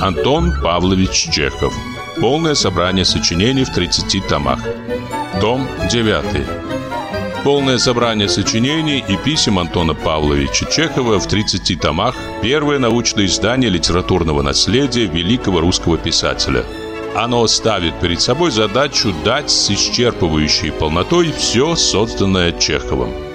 Антон Павлович Чехов. Полное собрание сочинений в 30 томах. Том 9 Полное собрание сочинений и писем Антона Павловича Чехова в 30 томах Первое научное издание литературного наследия великого русского писателя. Оно ставит перед собой задачу дать с исчерпывающей полнотой все созданное Чеховым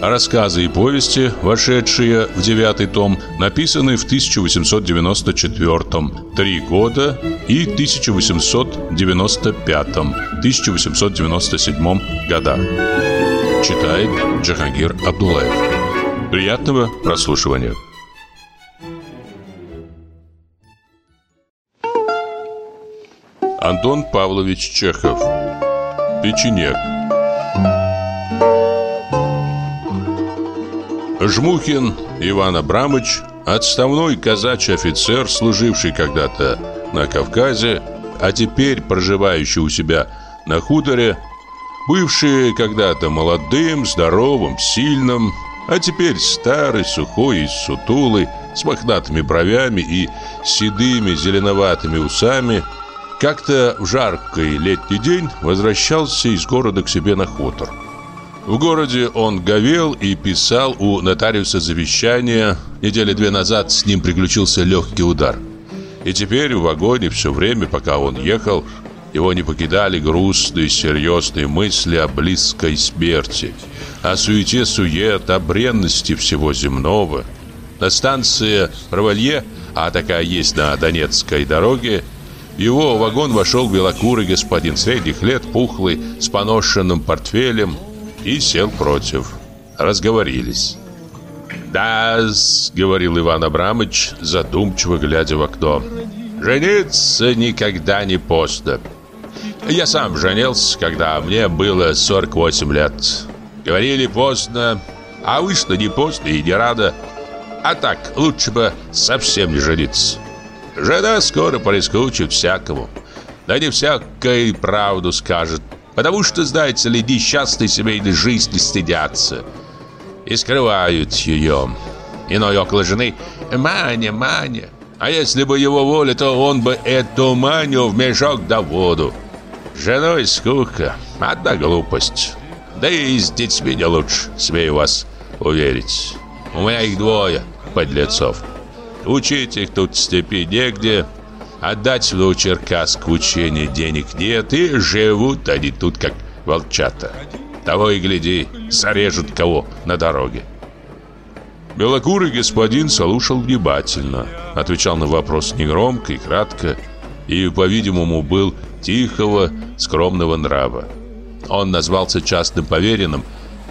Рассказы и повести, вошедшие в девятый том, написаны в 1894 три года и 1895-1897 годах. Читает Джахангир Абдулаев. Приятного прослушивания. Антон Павлович Чехов Печенек Жмухин Иван Абрамович, отставной казачий офицер, служивший когда-то на Кавказе, а теперь проживающий у себя на хуторе, бывший когда-то молодым, здоровым, сильным, а теперь старый, сухой и сутулый, с мохнатыми бровями и седыми зеленоватыми усами, как-то в жаркий летний день возвращался из города к себе на хутор. В городе он говел и писал у нотариуса завещание. Недели две назад с ним приключился легкий удар. И теперь в вагоне все время, пока он ехал, его не покидали грустные, серьезные мысли о близкой смерти, о суете-сует, о бренности всего земного. На станции Равалье, а такая есть на Донецкой дороге, его вагон вошел белокурый господин средних лет, пухлый, с поношенным портфелем, и сел против. Разговорились. да говорил Иван Абрамович, задумчиво глядя в окно. «Жениться никогда не поздно. Я сам женился, когда мне было 48 лет. Говорили поздно, а вышло не поздно и не рано. А так, лучше бы совсем не жениться. Жена скоро прискучит всякому. Да не всякой правду скажет. Потому что, знаете ли, несчастной семейной жизни стыдятся и скрывают ее. Иной около жены «Маня, Маня». А если бы его воля, то он бы эту Маню в мешок да воду. Женой скука, одна глупость. Да и с детьми не лучше, смею вас уверить. У меня их двое, подлецов. Учить их тут в степи негде, Отдать в Новочеркасск учение денег нет, и живут они тут как волчата. Того и гляди, зарежут кого на дороге. Белокурый господин слушал внимательно, отвечал на вопрос негромко и кратко, и, по-видимому, был тихого, скромного нрава. Он назвался частным поверенным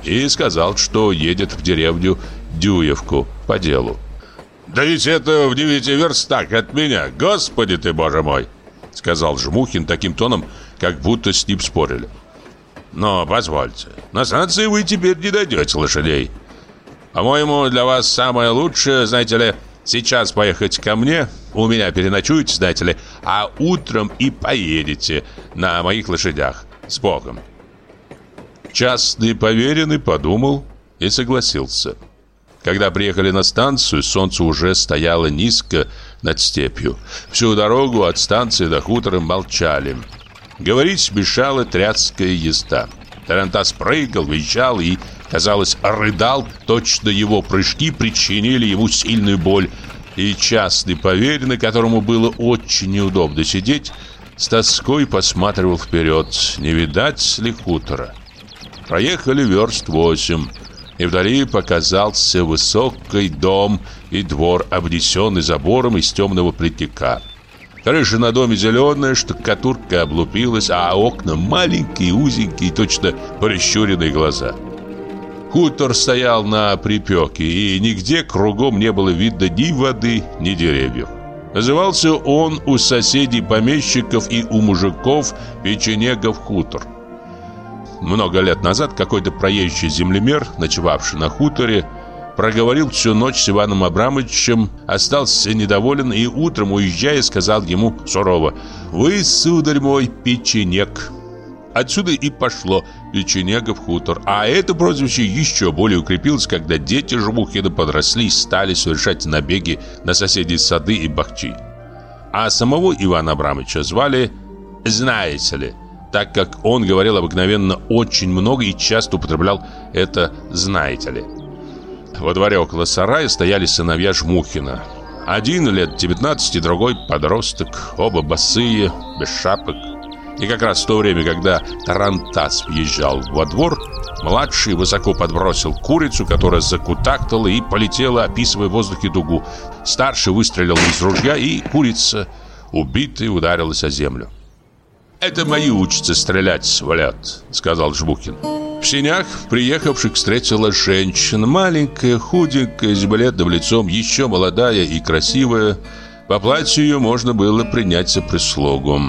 и сказал, что едет в деревню Дюевку по делу. «Да ведь это в девяти верстах от меня, господи ты, боже мой!» Сказал Жмухин таким тоном, как будто с ним спорили. «Но позвольте, на станции вы теперь не дойдете лошадей. По-моему, для вас самое лучшее, знаете ли, сейчас поехать ко мне, у меня переночуете, знаете ли, а утром и поедете на моих лошадях. С Богом!» Частный поверенный подумал и согласился. Когда приехали на станцию, солнце уже стояло низко над степью. Всю дорогу от станции до хутора молчали. Говорить мешала тряцкая езда. Тарантас прыгал, визжал и, казалось, рыдал. Точно его прыжки причинили ему сильную боль. И частный поверенный, которому было очень неудобно сидеть, с тоской посматривал вперед, не видать ли хутора. Проехали верст восемь и вдали показался высокий дом и двор, обнесенный забором из темного плетника. Крыша на доме зеленая, штукатурка облупилась, а окна маленькие, узенькие, точно прищуренные глаза. Хутор стоял на припеке, и нигде кругом не было видно ни воды, ни деревьев. Назывался он у соседей помещиков и у мужиков печенегов хутор. Много лет назад какой-то проезжий землемер, ночевавший на хуторе, проговорил всю ночь с Иваном Абрамовичем, остался недоволен и утром, уезжая, сказал ему сурово «Вы, сударь мой, печенек». Отсюда и пошло Печенегов хутор. А это прозвище еще более укрепилось, когда дети Жмухина подросли и стали совершать набеги на соседние сады и бахчи. А самого Ивана Абрамовича звали «Знаете ли», так как он говорил обыкновенно очень много и часто употреблял это «знаете ли». Во дворе около сарая стояли сыновья Жмухина. Один лет 19, другой подросток, оба босые, без шапок. И как раз в то время, когда Тарантас въезжал во двор, младший высоко подбросил курицу, которая закутактала и полетела, описывая в воздухе дугу. Старший выстрелил из ружья, и курица, убитая, ударилась о землю. «Это мои учатся стрелять, валят», — сказал Жбухин. В сенях приехавших встретила женщина, маленькая, худенькая, с бледным лицом, еще молодая и красивая. По платью ее можно было принять за прислугу.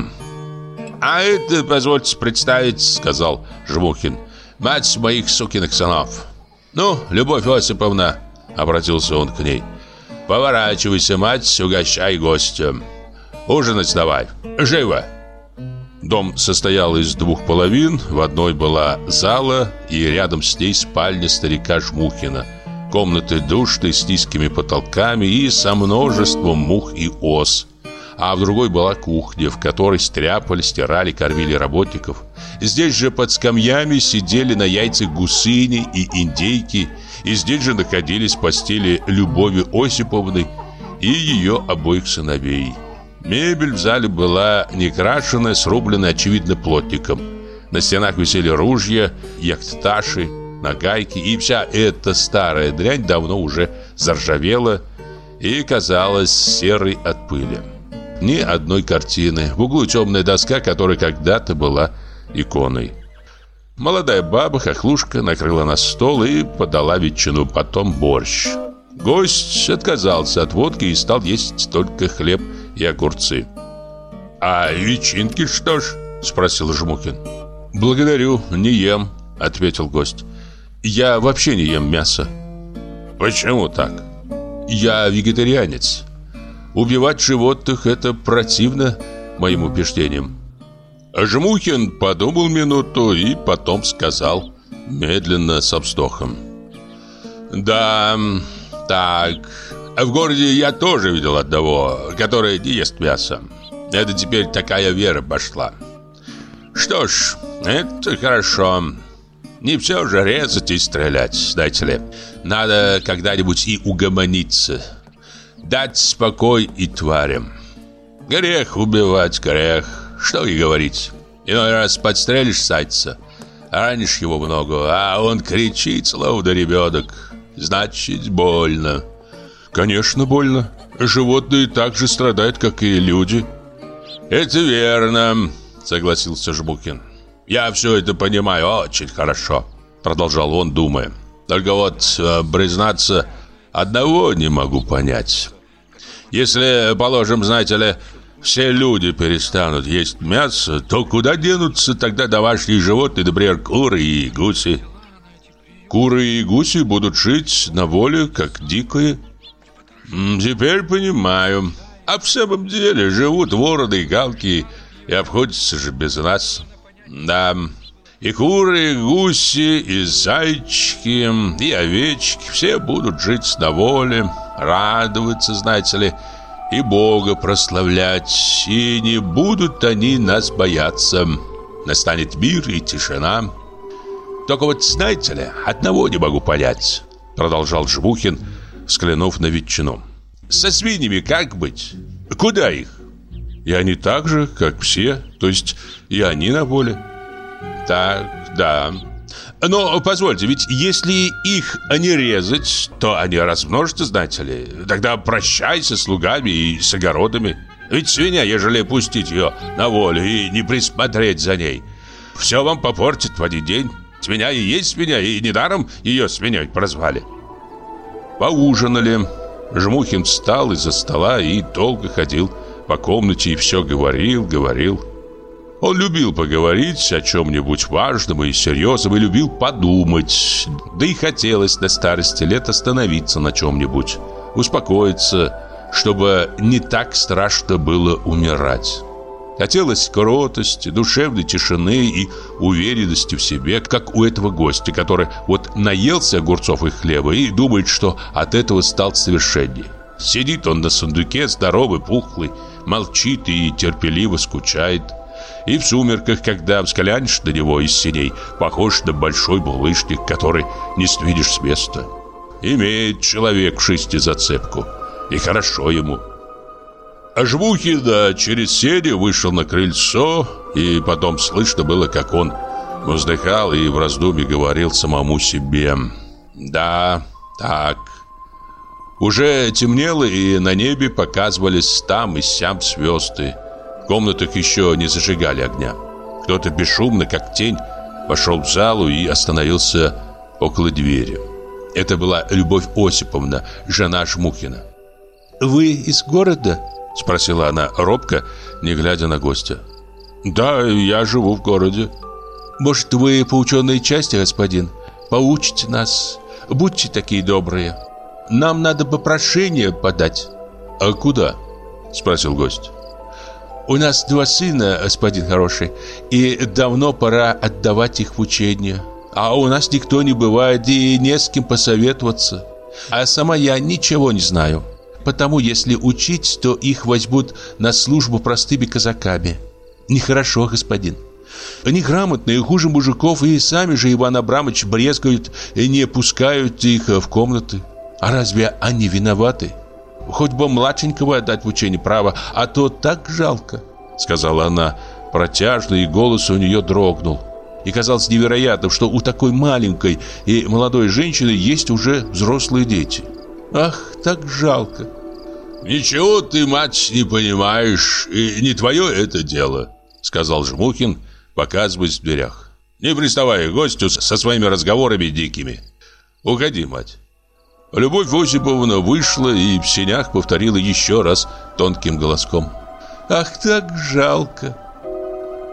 «А это, позвольте представить», — сказал Жмухин, — «мать моих сукиных сынов». «Ну, Любовь Осиповна», — обратился он к ней, — «поворачивайся, мать, угощай гостя. Ужинать давай, живо!» Дом состоял из двух половин, в одной была зала и рядом с ней спальня старика Жмухина. Комнаты душные с низкими потолками и со множеством мух и ос. А в другой была кухня, в которой стряпали, стирали, кормили работников. Здесь же под скамьями сидели на яйцах гусыни и индейки, и здесь же находились постели Любови Осиповны и ее обоих сыновей. Мебель в зале была не крашеная, срублена, очевидно, плотником. На стенах висели ружья, яхташи, нагайки, и вся эта старая дрянь давно уже заржавела и казалась серой от пыли. Ни одной картины. В углу темная доска, которая когда-то была иконой. Молодая баба, хохлушка, накрыла на стол и подала ветчину, потом борщ. Гость отказался от водки и стал есть только хлеб и огурцы. «А личинки что ж?» – спросил Жмукин. «Благодарю, не ем», – ответил гость. «Я вообще не ем мясо». «Почему так?» «Я вегетарианец. Убивать животных – это противно моим убеждениям». Жмухин подумал минуту и потом сказал, медленно, со вздохом. «Да, так, в городе я тоже видел одного, который не ест мясо. Это теперь такая вера пошла. Что ж, это хорошо. Не все же резать и стрелять, знаете ли. Надо когда-нибудь и угомониться. Дать спокой и тварям. Грех убивать, грех. Что и говорить. Иной раз подстрелишь зайца, ранишь его много, а он кричит, словно ребенок. Значит, больно. Конечно, больно. Животные так же страдают, как и люди. Это верно, согласился Жбукин. Я все это понимаю очень хорошо, продолжал он, думая. Только вот, э, признаться, одного не могу понять. Если, положим, знаете ли, все люди перестанут есть мясо, то куда денутся тогда домашние животные, например, куры и гуси? Куры и гуси будут жить на воле, как дикие, «Теперь понимаю. А в самом деле живут вороны и галки и обходятся же без нас. Да, и куры, и гуси, и зайчики, и овечки все будут жить на воле, радоваться, знаете ли, и Бога прославлять, и не будут они нас бояться. Настанет мир и тишина. Только вот, знаете ли, одного не могу понять, продолжал Жбухин, — взглянув на ветчину. «Со свиньями как быть? Куда их?» «И они так же, как все, то есть и они на воле». «Так, да. Но, позвольте, ведь если их не резать, то они размножатся, знаете ли. Тогда прощайся с слугами и с огородами. Ведь свинья, ежели пустить ее на волю и не присмотреть за ней, все вам попортит в один день. Свинья и есть свинья, и недаром ее свиньей прозвали». Поужинали. Жмухин встал из-за стола и долго ходил по комнате и все говорил, говорил. Он любил поговорить о чем-нибудь важном и серьезном и любил подумать. Да и хотелось на старости лет остановиться на чем-нибудь, успокоиться, чтобы не так страшно было умирать. Хотелось кротости, душевной тишины и уверенности в себе, как у этого гостя, который вот наелся огурцов и хлеба и думает, что от этого стал совершеннее. Сидит он на сундуке, здоровый, пухлый, молчит и терпеливо скучает. И в сумерках, когда взглянешь на него из синей, похож на большой булыжник, который не свидишь с места. Имеет человек в шести зацепку, и хорошо ему. Жмухин через сени вышел на крыльцо, и потом слышно было, как он вздыхал и в раздумье говорил самому себе. «Да, так». Уже темнело, и на небе показывались там и сям звезды. В комнатах еще не зажигали огня. Кто-то бесшумно, как тень, вошел в залу и остановился около двери. Это была Любовь Осиповна, жена Жмухина. «Вы из города?» Спросила она робко, не глядя на гостя. «Да, я живу в городе». «Может, вы по ученой части, господин? Поучите нас. Будьте такие добрые. Нам надо бы прошение подать». «А куда?» Спросил гость. «У нас два сына, господин хороший, и давно пора отдавать их в учение. А у нас никто не бывает и не с кем посоветоваться. А сама я ничего не знаю». Потому, если учить, то их возьмут на службу простыми казаками. Нехорошо, господин. Они грамотные, хуже мужиков, и сами же Иван Абрамович брезгают и не пускают их в комнаты. А разве они виноваты? Хоть бы младшенького отдать в учение право, а то так жалко, сказала она протяжно, и голос у нее дрогнул. И казалось невероятным, что у такой маленькой и молодой женщины есть уже взрослые дети. Ах, так жалко. «Ничего ты, мать, не понимаешь, и не твое это дело», Сказал Жмухин, показываясь в дверях. «Не приставай к гостю со своими разговорами дикими. Уходи, мать». Любовь Осиповна вышла и в сенях повторила еще раз тонким голоском. «Ах, так жалко!»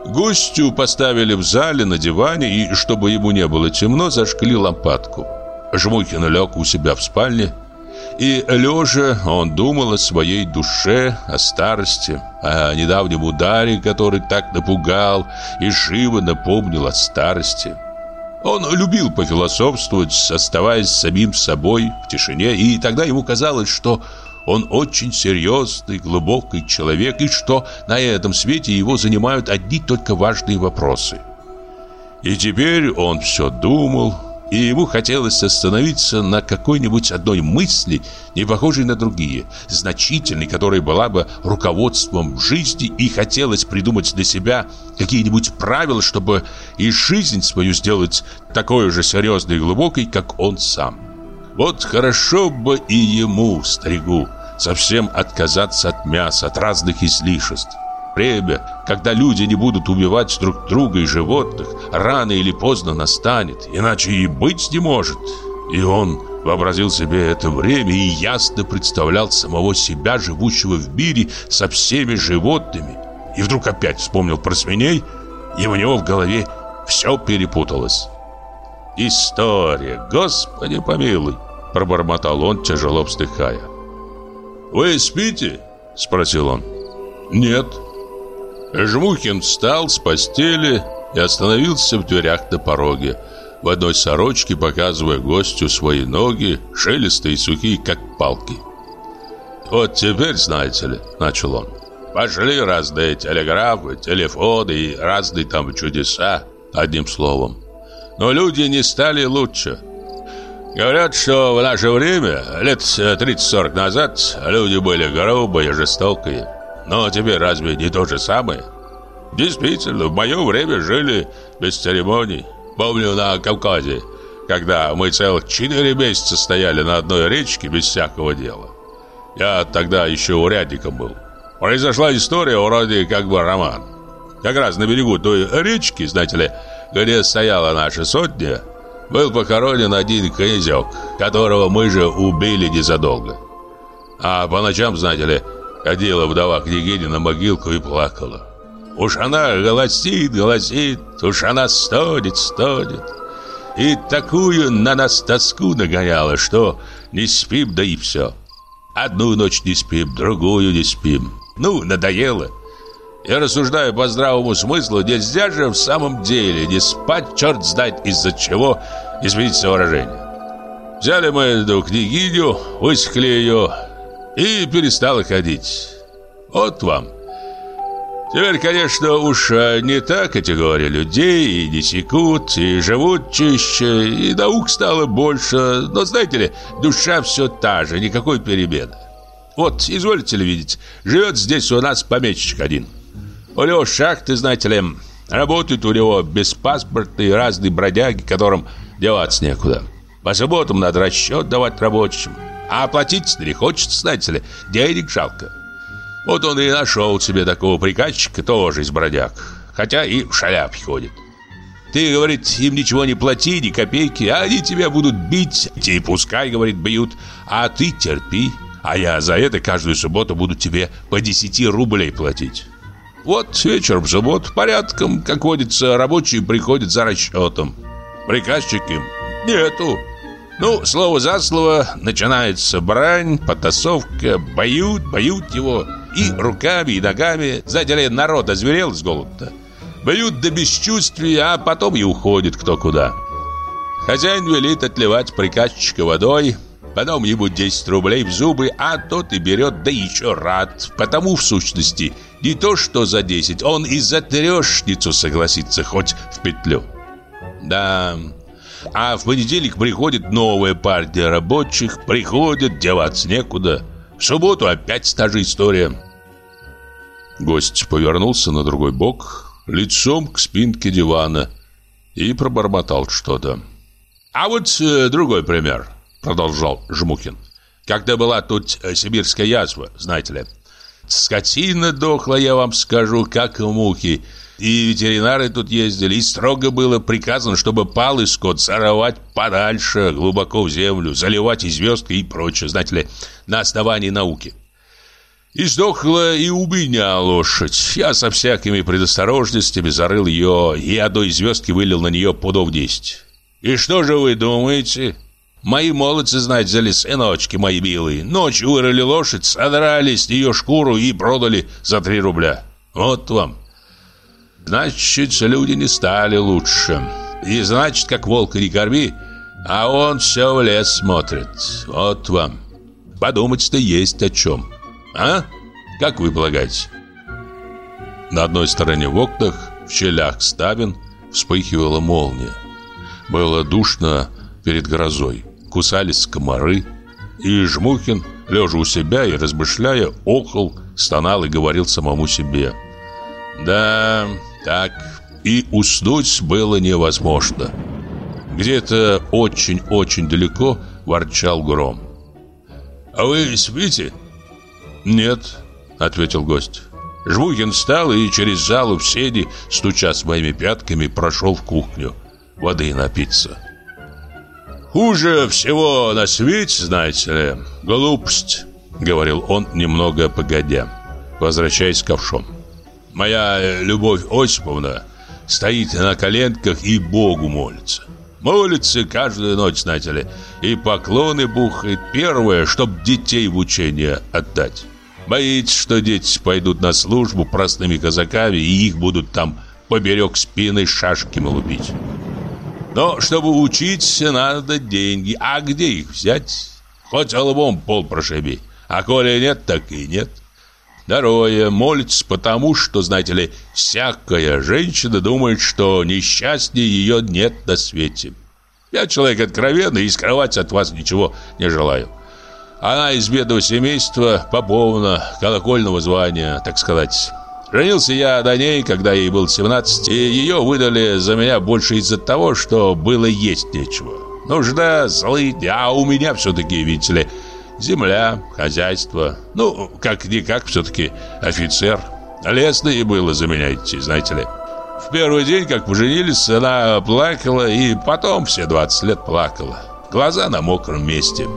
Гостю поставили в зале на диване, и, чтобы ему не было темно, зажгли лампадку. Жмухин лег у себя в спальне, и лежа он думал о своей душе, о старости, о недавнем ударе, который так напугал и живо напомнил о старости. Он любил пофилософствовать, оставаясь самим собой в тишине, и тогда ему казалось, что он очень серьезный, глубокий человек, и что на этом свете его занимают одни только важные вопросы. И теперь он все думал, и ему хотелось остановиться на какой-нибудь одной мысли, не похожей на другие, значительной, которая была бы руководством жизни, и хотелось придумать для себя какие-нибудь правила, чтобы и жизнь свою сделать такой же серьезной и глубокой, как он сам. Вот хорошо бы и ему, старику, совсем отказаться от мяса, от разных излишеств. Время, когда люди не будут убивать друг друга и животных, рано или поздно настанет, иначе и быть не может. И он вообразил себе это время и ясно представлял самого себя, живущего в мире со всеми животными. И вдруг опять вспомнил про свиней, и у него в голове все перепуталось. «История, Господи помилуй!» – пробормотал он, тяжело вздыхая. «Вы спите?» – спросил он. «Нет», Жмухин встал с постели и остановился в дверях на пороге, в одной сорочке показывая гостю свои ноги, шелестые и сухие, как палки. «Вот теперь, знаете ли», — начал он, — «пошли разные телеграфы, телефоны и разные там чудеса, одним словом. Но люди не стали лучше». Говорят, что в наше время, лет 30-40 назад, люди были грубые, жестокие. Но тебе разве не то же самое? Действительно, в мое время жили без церемоний. Помню на Кавказе, когда мы целых четыре месяца стояли на одной речке без всякого дела. Я тогда еще урядником был. Произошла история вроде как бы роман. Как раз на берегу той речки, знаете ли, где стояла наша сотня, был похоронен один князек, которого мы же убили незадолго. А по ночам, знаете ли, Ходила вдова княгиня на могилку и плакала. Уж она голосит, голосит, уж она стонет, стонет. И такую на нас тоску нагоняла, что не спим, да и все. Одну ночь не спим, другую не спим. Ну, надоело. Я рассуждаю по здравому смыслу, нельзя же в самом деле не спать, черт знает из-за чего, извините выражение. Взяли мы эту княгиню, высекли ее и перестала ходить. Вот вам. Теперь, конечно, уж э, не та категория людей, и не секут, и живут чище, и наук стало больше. Но, знаете ли, душа все та же, никакой перемены. Вот, изволите ли видеть, живет здесь у нас помещик один. У него шахты, знаете ли, работают у него беспаспортные разные бродяги, которым деваться некуда. По субботам надо расчет давать рабочим. А оплатить не хочется, знаете ли, денег жалко. Вот он и нашел себе такого приказчика, тоже из бродяг, хотя и в шаляпе ходит. Ты, говорит, им ничего не плати, ни копейки, а они тебя будут бить, и пускай, говорит, бьют, а ты терпи, а я за это каждую субботу буду тебе по 10 рублей платить. Вот вечером в субботу порядком, как водится, рабочие приходят за расчетом. Приказчик им нету. Ну, слово за слово, начинается брань, потасовка, боют, боют его. И руками, и ногами, знаете ли, народ озверел с голода. Бьют до бесчувствия, а потом и уходит кто куда. Хозяин велит отливать приказчика водой, Потом ему 10 рублей в зубы, а тот и берет, да еще рад. Потому, в сущности, не то что за 10, он и за трешницу согласится, хоть в петлю. Да, а в понедельник приходит новая партия рабочих, приходят, деваться некуда. В субботу опять та же история. Гость повернулся на другой бок, лицом к спинке дивана и пробормотал что-то. А вот э, другой пример продолжал Жмухин. Когда была тут э, сибирская язва, знаете ли. Скотина дохла, я вам скажу, как мухи. И ветеринары тут ездили, и строго было приказано, чтобы палый скот сорвать подальше, глубоко в землю, заливать и звездкой и прочее, знаете ли, на основании науки. И сдохла и у меня лошадь. Я со всякими предосторожностями зарыл ее, и одной звездки вылил на нее пудов десять. И что же вы думаете? Мои молодцы, знать, взяли сыночки мои милые. Ночью вырыли лошадь, содрали с нее шкуру и продали за три рубля. Вот вам. Значит, люди не стали лучше. И значит, как волка не корми, а он все в лес смотрит. Вот вам. Подумать-то есть о чем. А? Как вы полагаете? На одной стороне в окнах, в щелях ставен, вспыхивала молния. Было душно перед грозой кусались комары. И Жмухин, лежа у себя и размышляя, охал, стонал и говорил самому себе. Да, так, и уснуть было невозможно. Где-то очень-очень далеко ворчал гром. «А вы спите?» «Нет», — ответил гость. Жмухин встал и через залу в седи, стуча своими пятками, прошел в кухню. Воды напиться. Хуже всего на свете, знаете ли, глупость, говорил он немного погодя, возвращаясь к ковшом. Моя Любовь Осиповна стоит на коленках и Богу молится. Молится каждую ночь, знаете ли, и поклоны бухает. Первое, чтоб детей в учение отдать. Боится, что дети пойдут на службу простыми казаками, и их будут там поберег спины шашками лупить. Но чтобы учиться, надо деньги. А где их взять? Хоть лбом пол прошиби. А коли нет, так и нет. Второе, молится потому, что, знаете ли, всякая женщина думает, что несчастнее ее нет на свете. Я человек откровенный и скрывать от вас ничего не желаю. Она из бедного семейства, поповна, колокольного звания, так сказать. Женился я до ней, когда ей было 17, и ее выдали за меня больше из-за того, что было есть нечего. Нужда, злые, а у меня все-таки, видите ли, земля, хозяйство. Ну, как-никак все-таки офицер. Лестно и было за меня идти, знаете ли. В первый день, как поженились, она плакала, и потом все 20 лет плакала. Глаза на мокром месте.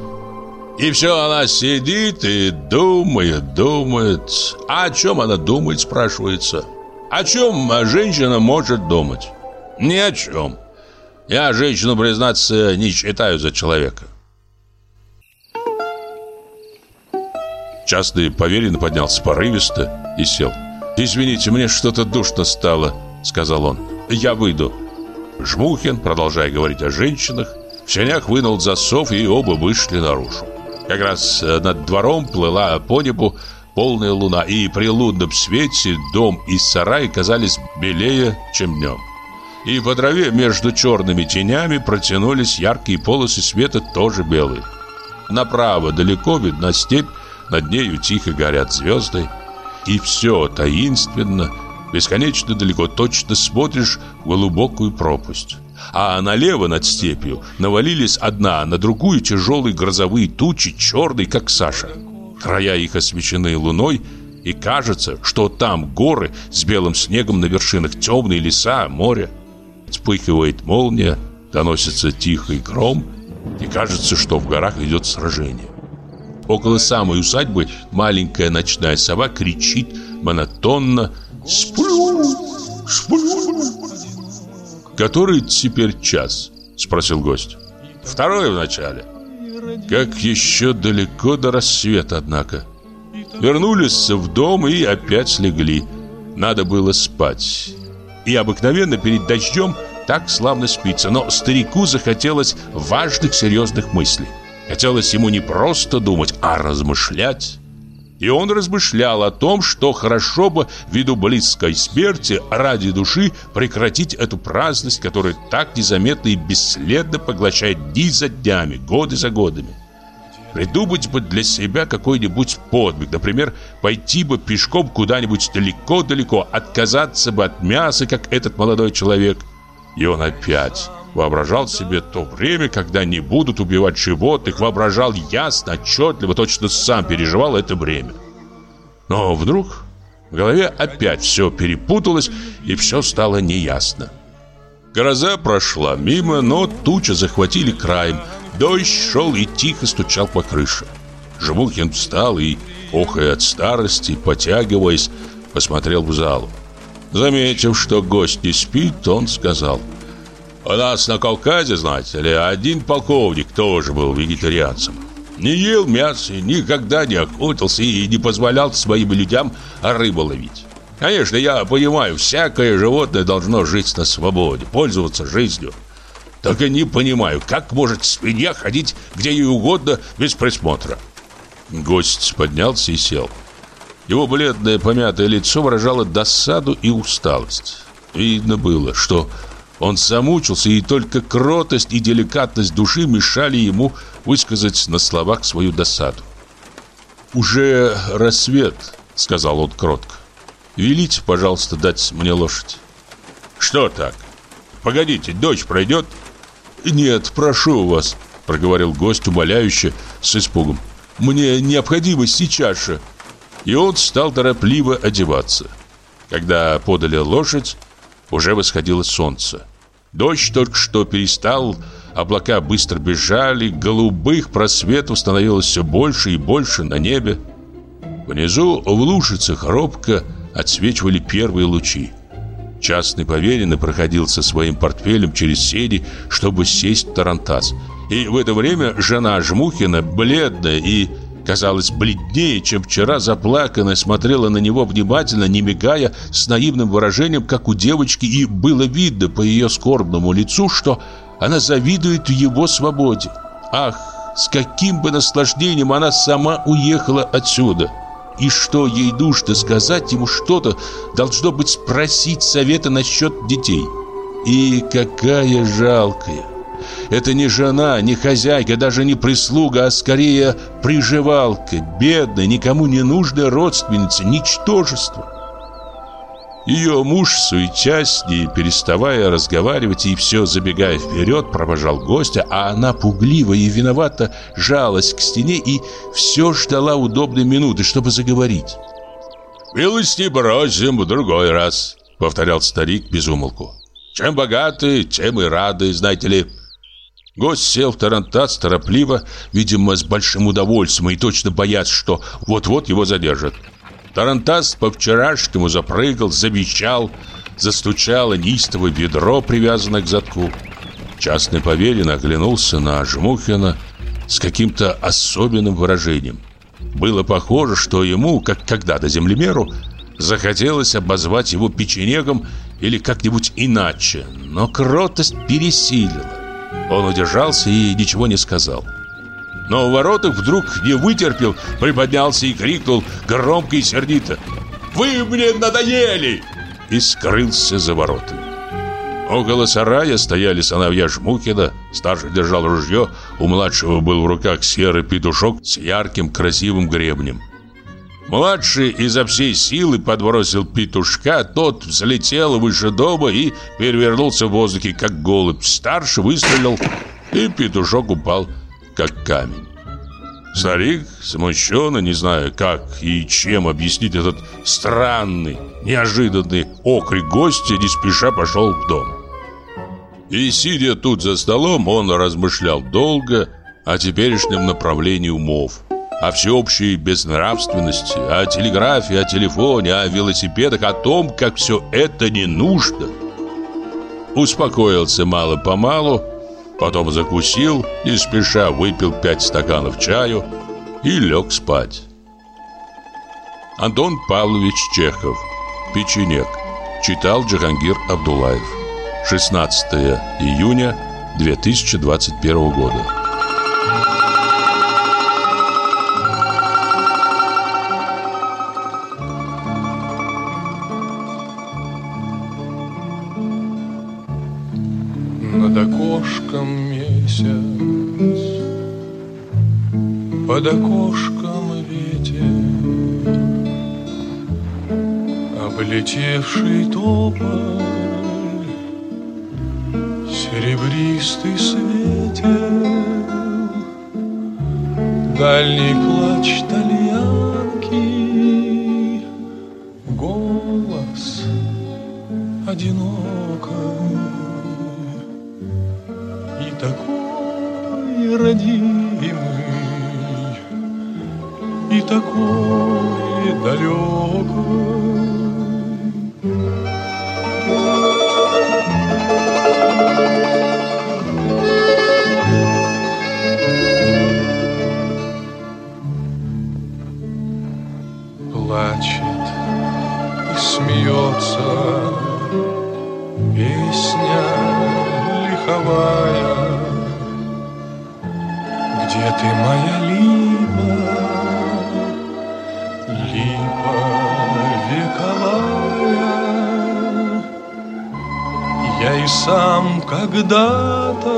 И все она сидит и думает, думает. А о чем она думает, спрашивается. О чем женщина может думать? Ни о чем. Я женщину, признаться, не считаю за человека. Частный поверенный поднялся порывисто и сел. «Извините, мне что-то душно стало», — сказал он. «Я выйду». Жмухин, продолжая говорить о женщинах, в сенях вынул засов, и оба вышли наружу. Как раз э, над двором плыла по небу полная луна, и при лунном свете дом и сарай казались белее, чем днем. И по траве между черными тенями протянулись яркие полосы света, тоже белые. Направо далеко видна степь, над нею тихо горят звезды. И все таинственно, бесконечно далеко, точно смотришь в глубокую пропасть. А налево над степью навалились одна на другую тяжелые грозовые тучи, черные, как Саша. Края их освещены луной, и кажется, что там горы с белым снегом на вершинах, темные леса, море. Вспыхивает молния, доносится тихий гром, и кажется, что в горах идет сражение. Около самой усадьбы маленькая ночная сова кричит монотонно «Сплю! Сплю!» «Который теперь час?» – спросил гость. «Второй в начале». Как еще далеко до рассвета, однако. Вернулись в дом и опять легли. Надо было спать. И обыкновенно перед дождем так славно спится. Но старику захотелось важных, серьезных мыслей. Хотелось ему не просто думать, а размышлять. И он размышлял о том, что хорошо бы ввиду близкой смерти ради души прекратить эту праздность, которая так незаметно и бесследно поглощает дни за днями, годы за годами. Придумать бы для себя какой-нибудь подвиг, например, пойти бы пешком куда-нибудь далеко-далеко, отказаться бы от мяса, как этот молодой человек. И он опять Воображал себе то время, когда не будут убивать животных, воображал ясно, отчетливо, точно сам переживал это время. Но вдруг в голове опять все перепуталось, и все стало неясно. Гроза прошла мимо, но тучи захватили краем. Дождь шел и тихо стучал по крыше. Жмухин встал и, охая от старости, потягиваясь, посмотрел в залу. Заметив, что гость не спит, он сказал – у нас на Кавказе, знаете ли, один полковник тоже был вегетарианцем. Не ел мясо, никогда не охотился и не позволял своим людям рыбу ловить. Конечно, я понимаю, всякое животное должно жить на свободе, пользоваться жизнью. Только не понимаю, как может свинья ходить где ей угодно без присмотра. Гость поднялся и сел. Его бледное помятое лицо выражало досаду и усталость. Видно было, что он замучился, и только кротость и деликатность души мешали ему высказать на словах свою досаду. «Уже рассвет», — сказал он кротко. «Велите, пожалуйста, дать мне лошадь». «Что так? Погодите, дочь пройдет?» «Нет, прошу вас», — проговорил гость умоляюще, с испугом. «Мне необходимо сейчас же». И он стал торопливо одеваться. Когда подали лошадь, уже восходило солнце. Дождь только что перестал, облака быстро бежали, голубых просветов становилось все больше и больше на небе. Внизу в лужицах робко отсвечивали первые лучи. Частный поверенный проходил со своим портфелем через сени, чтобы сесть в тарантас. И в это время жена Жмухина, бледная и казалось, бледнее, чем вчера, заплаканная, смотрела на него внимательно, не мигая, с наивным выражением, как у девочки, и было видно по ее скорбному лицу, что она завидует его свободе. Ах, с каким бы наслаждением она сама уехала отсюда! И что ей нужно сказать ему что-то, должно быть спросить совета насчет детей. И какая жалкая! Это не жена, не хозяйка, даже не прислуга, а скорее приживалка, бедная, никому не нужная родственница, ничтожество. Ее муж, суетясь, не переставая разговаривать и все забегая вперед, провожал гостя, а она пугливо и виновато жалась к стене и все ждала удобной минуты, чтобы заговорить. «Милости просим в другой раз», — повторял старик без умолку. «Чем богаты, тем и рады, знаете ли». Гость сел в тарантас торопливо, видимо, с большим удовольствием и точно боясь, что вот-вот его задержат. Тарантас по-вчерашнему запрыгал, завещал, застучало неистовое ведро, привязанное к задку. Частный поверенный оглянулся на Жмухина с каким-то особенным выражением. Было похоже, что ему, как когда-то землемеру, Захотелось обозвать его печенегом или как-нибудь иначе, но кротость пересилила. Он удержался и ничего не сказал. Но у воротах вдруг не вытерпел, приподнялся и крикнул громко и сердито. «Вы мне надоели!» И скрылся за воротами. Около сарая стояли сыновья Жмухина. Старший держал ружье, у младшего был в руках серый петушок с ярким красивым гребнем. Младший изо всей силы подбросил петушка, тот взлетел выше дома и перевернулся в воздухе, как голубь. Старший выстрелил, и петушок упал, как камень. Старик, смущенно, не зная, как и чем объяснить этот странный, неожиданный окрик гостя, не спеша пошел в дом. И сидя тут за столом, он размышлял долго о теперешнем направлении умов, о всеобщей безнравственности, о телеграфе, о телефоне, о велосипедах, о том, как все это не нужно. Успокоился мало-помалу, потом закусил и спеша выпил пять стаканов чаю и лег спать. Антон Павлович Чехов «Печенек» читал Джахангир Абдулаев 16 июня 2021 года. Над окошком месяц, под окошком ветер, облетевший тополь серебристый светел, Дальний плач тальянки, Голос одинокой родимый, И такой далекой плачет и смеется Песня лиховая Где ты, моя липа, липа вековая Я и сам когда-то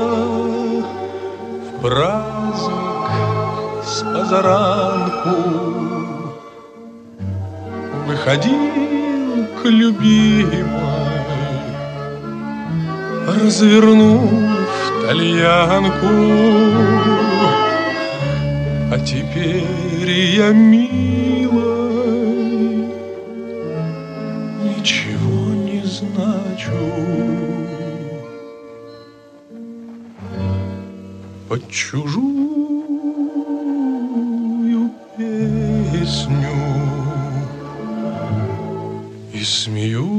в праздник с позаранку Выходил к любимой, развернув тальянку. Теперь я милой ничего не значу. Под чужую песню и смеюсь.